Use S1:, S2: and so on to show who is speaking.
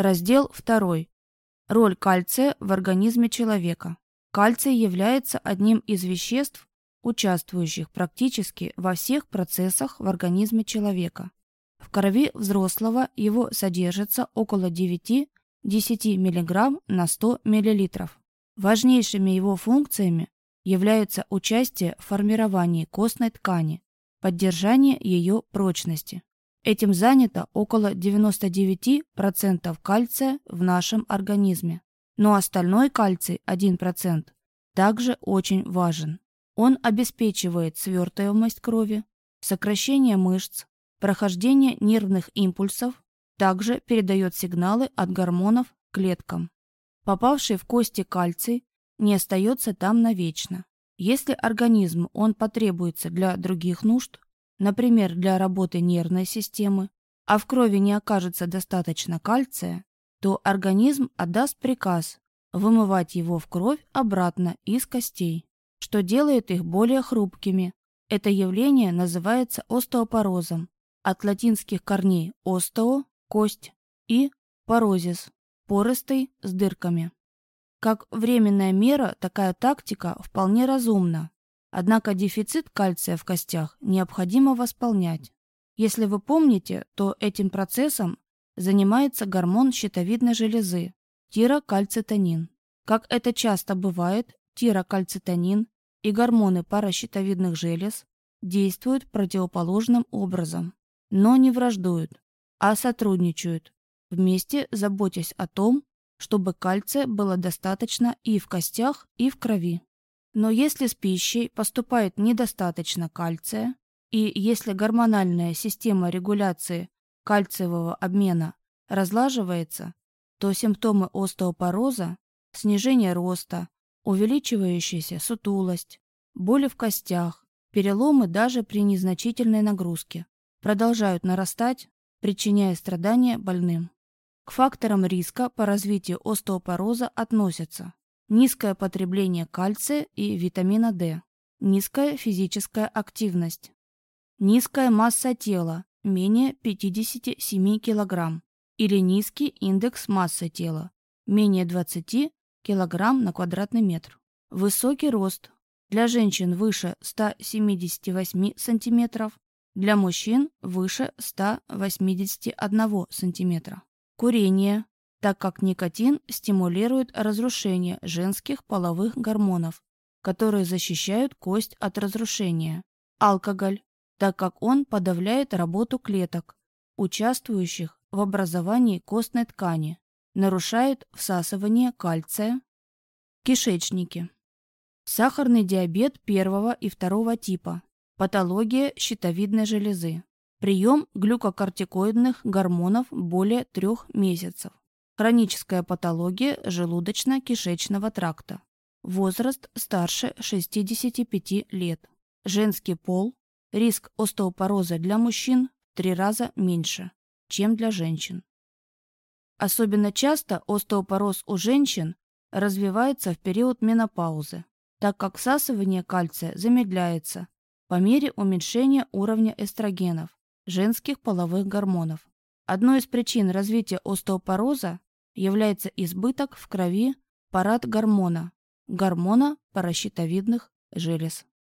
S1: Раздел 2. Роль кальция в организме человека. Кальций является одним из веществ, участвующих практически во всех процессах в организме человека. В крови взрослого его содержится около 9-10 мг на 100 мл. Важнейшими его функциями являются участие в формировании костной ткани, поддержание ее прочности. Этим занято около 99% кальция в нашем организме. Но остальной кальций 1% также очень важен. Он обеспечивает свертываемость крови, сокращение мышц, прохождение нервных импульсов, также передает сигналы от гормонов клеткам. Попавший в кости кальций не остается там навечно. Если организму он потребуется для других нужд, например, для работы нервной системы, а в крови не окажется достаточно кальция, то организм отдаст приказ вымывать его в кровь обратно из костей, что делает их более хрупкими. Это явление называется остеопорозом, от латинских корней «остео» – кость и «порозис» – поростый с дырками. Как временная мера такая тактика вполне разумна, однако дефицит кальция в костях необходимо восполнять. Если вы помните, то этим процессом занимается гормон щитовидной железы – тирокальцитонин. Как это часто бывает, тирокальцитонин и гормоны паращитовидных желез действуют противоположным образом, но не враждуют, а сотрудничают, вместе заботясь о том, чтобы кальция было достаточно и в костях, и в крови. Но если с пищей поступает недостаточно кальция, и если гормональная система регуляции кальциевого обмена разлаживается, то симптомы остеопороза, снижение роста, увеличивающаяся сутулость, боли в костях, переломы даже при незначительной нагрузке продолжают нарастать, причиняя страдания больным. К факторам риска по развитию остеопороза относятся низкое потребление кальция и витамина D, низкая физическая активность, низкая масса тела, менее 57 кг, или низкий индекс массы тела, менее 20 кг на квадратный метр. Высокий рост. Для женщин выше 178 см, для мужчин выше 181 см. Курение, так как никотин стимулирует разрушение женских половых гормонов, которые защищают кость от разрушения. Алкоголь, так как он подавляет работу клеток, участвующих в образовании костной ткани, нарушает всасывание кальция, кишечники. Сахарный диабет первого и второго типа, патология щитовидной железы, прием глюкокортикоидных гормонов более трех месяцев, хроническая патология желудочно-кишечного тракта, возраст старше 65 лет, женский пол, риск остеопороза для мужчин в три раза меньше, чем для женщин. Особенно часто остеопороз у женщин развивается в период менопаузы, так как всасывание кальция замедляется по мере уменьшения уровня эстрогенов, женских половых гормонов. Одной из причин развития остеопороза является избыток в крови парад гормона, гормона паращитовидных желез.